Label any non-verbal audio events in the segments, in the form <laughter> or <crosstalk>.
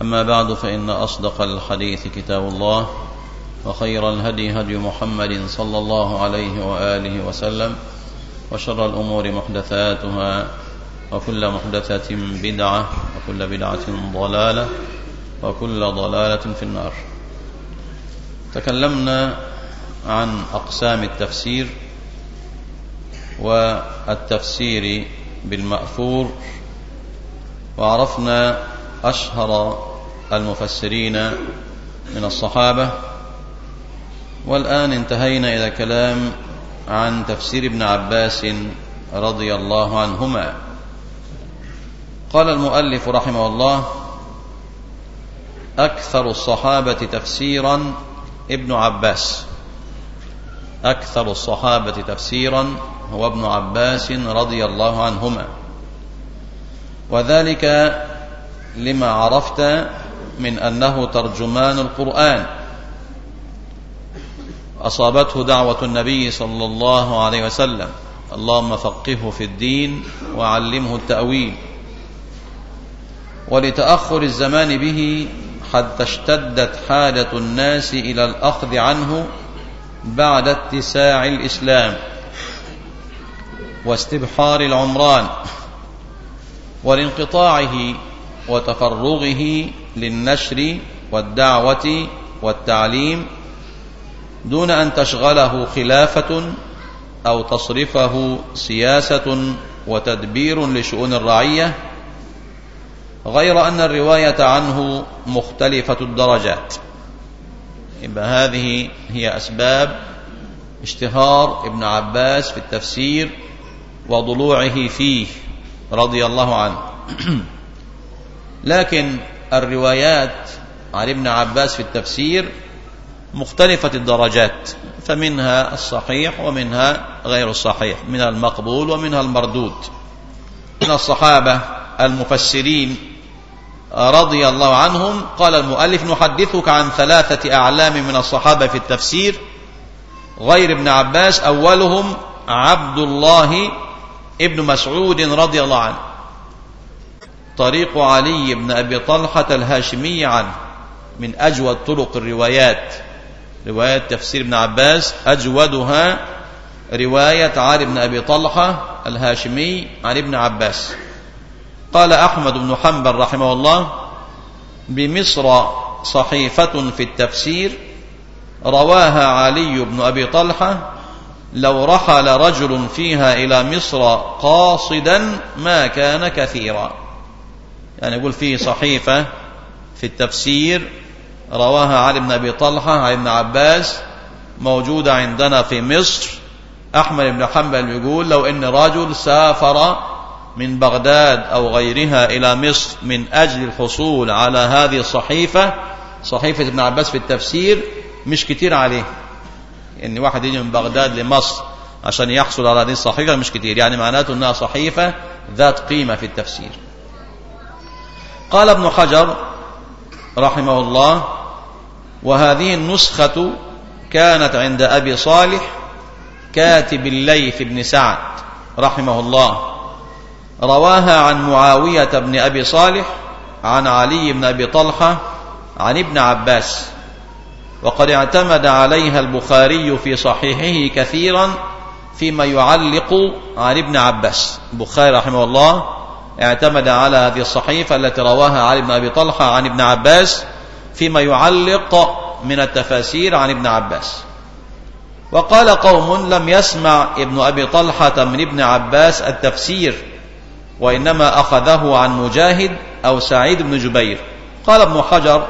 أما بعد فإن أصدق الحديث كتاب الله وخير الهدي هدي محمد صلى الله عليه وآله وسلم وشر الأمور محدثاتها وكل محدثة بدعة وكل بدعة ضلالة وكل ضلالة في النار. تكلمنا عن أقسام التفسير والتفسير بالمأثور وعرفنا أشهر المفسرين من الصحابة. والآن انتهينا إلى كلام عن تفسير ابن عباس رضي الله عنهما. قال المؤلف رحمه الله أكثر الصحابة تفسيرا ابن عباس. أكثر الصحابة تفسيرا هو ابن عباس رضي الله عنهما. وذلك لما عرفت من أنه ترجمان القرآن. أصابته دعوة النبي صلى الله عليه وسلم. اللهم فقهه في الدين وعلمه التأويل. ولتأخر الزمان به حتى اشتدت حاجة الناس إلى الأخذ عنه بعد اتساع الإسلام واستبحار العمران ولانقطاعه وتفرغه للنشر والدعوة والتعليم دون أن تشغله خلافة أو تصرفه سياسة وتدبير لشؤون الرعية غير أن الرواية عنه مختلفة الدرجات. يبقى هذه هي أسباب اشتهار ابن عباس في التفسير وضلوعه فيه رضي الله عنه. <clears throat> لكن الروايات عن ابن عباس في التفسير مختلفة الدرجات فمنها الصحيح ومنها غير الصحيح من المقبول ومنها المردود. من الصحابة المفسرين رضي الله عنهم قال المؤلف نحدثك عن ثلاثة أعلام من الصحابة في التفسير غير ابن عباس أولهم عبد الله ابن مسعود رضي الله عنه. طريق علي بن أبي طلحة الهاشمي عنه من أجود طرق الروايات. رواية تفسير ابن عباس أجودها رواية علي بن أبي طلحة الهاشمي عن ابن عباس. قال أحمد بن حنبل رحمه الله بمصر صحيفة في التفسير رواها علي بن أبي طلحة لو رحل رجل فيها إلى مصر قاصدا ما كان كثيرا. يعني يقول فيه صحيفة في التفسير رواها علي بن أبي طلحة عن ابن عباس موجودة عندنا في مصر. أحمد بن حنبل يقول لو إن رجل سافر من بغداد أو غيرها إلى مصر من أجل الحصول على هذه الصحيفة صحيفة ابن عباس في التفسير مش كتير عليه. إن واحد يجي من بغداد لمصر عشان يحصل على هذه الصحيفة مش كتير يعني معناته أنها صحيفة ذات قيمة في التفسير. قال ابن حجر رحمه الله وهذه النسخة كانت عند أبي صالح كاتب الليث بن سعد رحمه الله. رواها عن معاوية بن أبي صالح عن علي بن أبي طلحة عن ابن عباس. وقد اعتمد عليها البخاري في صحيحه كثيرا فيما يعلق عن ابن عباس. البخاري رحمه الله اعتمد على هذه الصحيفة التي رواها علي بن أبي طلحة عن ابن عباس فيما يعلق من التفاسير عن ابن عباس. وقال قوم لم يسمع ابن أبي طلحة من ابن عباس التفسير وإنما أخذه عن مجاهد أو سعيد بن جبير. قال ابن حجر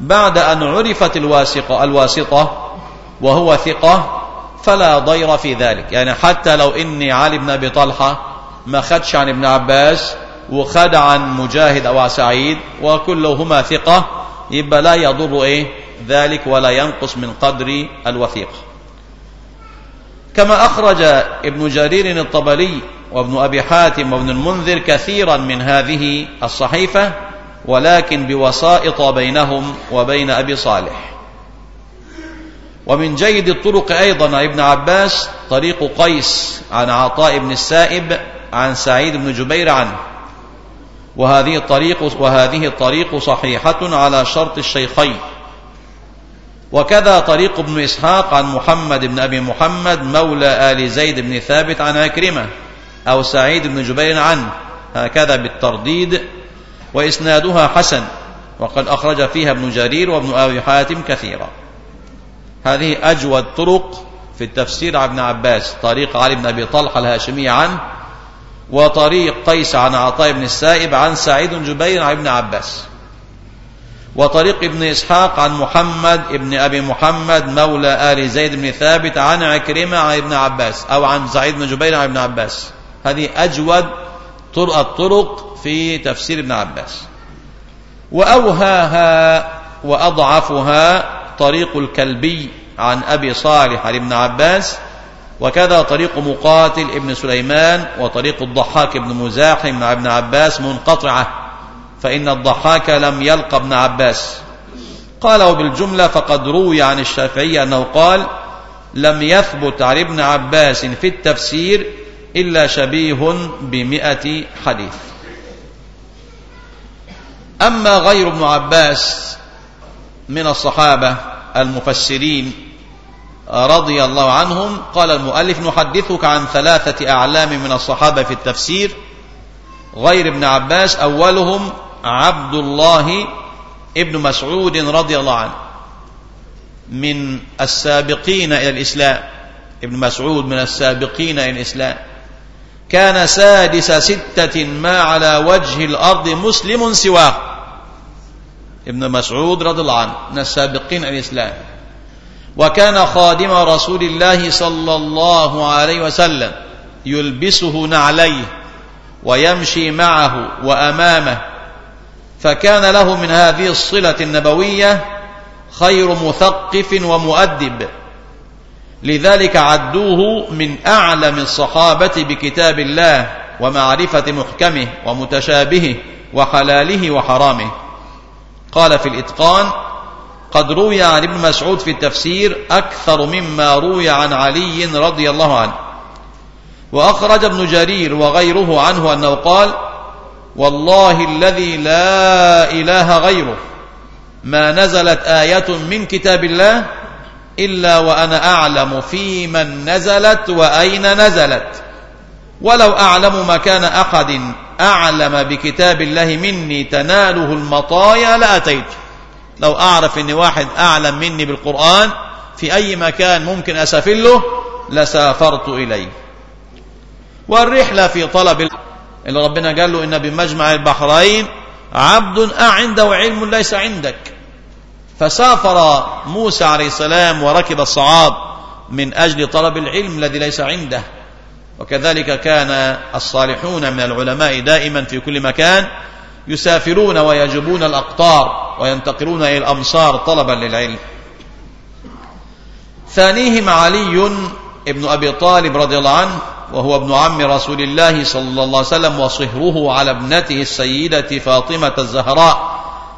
بعد أن عرفت الواسقة الواسطة وهو ثقة فلا ضير في ذلك. يعني حتى لو إني علي بن أبي طلحة ما خدش عن ابن عباس وخد عن مجاهد أو سعيد وكلهما ثقة يبقى لا يضر إيه؟ ذلك ولا ينقص من قدر الوثيقة. كما أخرج ابن جرير الطبري وابن أبي حاتم وابن المنذر كثيرا من هذه الصحيفة ولكن بوسائط بينهم وبين أبي صالح. ومن جيد الطرق أيضا ابن عباس طريق قيس عن عطاء بن السائب عن سعيد بن جبير عنه. وهذه الطريق وهذه الطريق صحيحة على شرط الشيخين. وكذا طريق ابن إسحاق عن محمد بن أبي محمد مولى آل زيد بن ثابت عن عكرمة أو سعيد بن جبير عنه هكذا بالترديد. وإسنادها حسن. وقد أخرج فيها ابن جرير وابن أبي حاتم كثيرا. هذه أجود طرق في التفسير عن ابن عباس. طريق علي بن أبي طلحة الهاشمي عنه وطريق قيس عن عطاء بن السائب عن سعيد جبير عن ابن عباس. وطريق ابن إسحاق عن محمد ابن أبي محمد مولى آل زيد بن ثابت عن عكرمة عن ابن عباس أو عن سعيد بن جبير عن ابن عباس. هذه أجود طرق الطرق في تفسير ابن عباس. وأوهاها وأضعفها طريق الكلبي عن أبي صالح عن ابن عباس وكذا طريق مقاتل ابن سليمان وطريق الضحاك بن مزاحم مع ابن عباس منقطعة فإن الضحاك لم يلقى ابن عباس. قال وبالجملة فقد روي عن الشافعي أنه قال لم يثبت عن ابن عباس في التفسير إلا شبيه بمئة حديث أما غير ابن عباس من الصحابة المفسرين رضي الله عنهم قال المؤلف نحدثك عن ثلاثة أعلام من الصحابة في التفسير. غير ابن عباس أولهم عبد الله ابن مسعود رضي الله عنه. من السابقين إلى الإسلام. ابن مسعود من السابقين إلى الإسلام. كان سادس ستة ما على وجه الأرض مسلم سواه. ابن مسعود رضي الله عنه من السابقين إلى الإسلام. وكان خادم رسول الله صلى الله عليه وسلم يلبسه نعليه ويمشي معه وأمامه. فكان له من هذه الصلة النبوية خير مثقف ومؤدب. لذلك عدوه من أعلم الصحابة بكتاب الله ومعرفة محكمه ومتشابهه وحلاله وحرامه. قال في الإتقان قد روي عن ابن مسعود في التفسير أكثر مما روي عن علي رضي الله عنه. وأخرج ابن جرير وغيره عنه أنه قال والله الذي لا إله غيره. ما نزلت آية من كتاب الله إلا وأنا أعلم في من نزلت وأين نزلت. ولو أعلم مكان أحد أعلم بكتاب الله مني تناله المطايا لأتيت. لو أعرف أن واحد أعلم مني بالقرآن في أي مكان ممكن أسافر له لسافرت إليه. والرحلة في طلب اللي ربنا قال له إن بمجمع البحرين عبد عنده علم ليس عندك. فسافر موسى عليه السلام وركب الصعاب من أجل طلب العلم الذي ليس عنده. وكذلك كان الصالحون من العلماء دائما في كل مكان يسافرون ويجبون الأقطار. وينتقلون إلى الأمصار طلبا للعلم. ثانيهم علي ابن أبي طالب رضي الله عنه وهو ابن عم رسول الله صلى الله عليه وسلم وصهره على ابنته السيدة فاطمة الزهراء.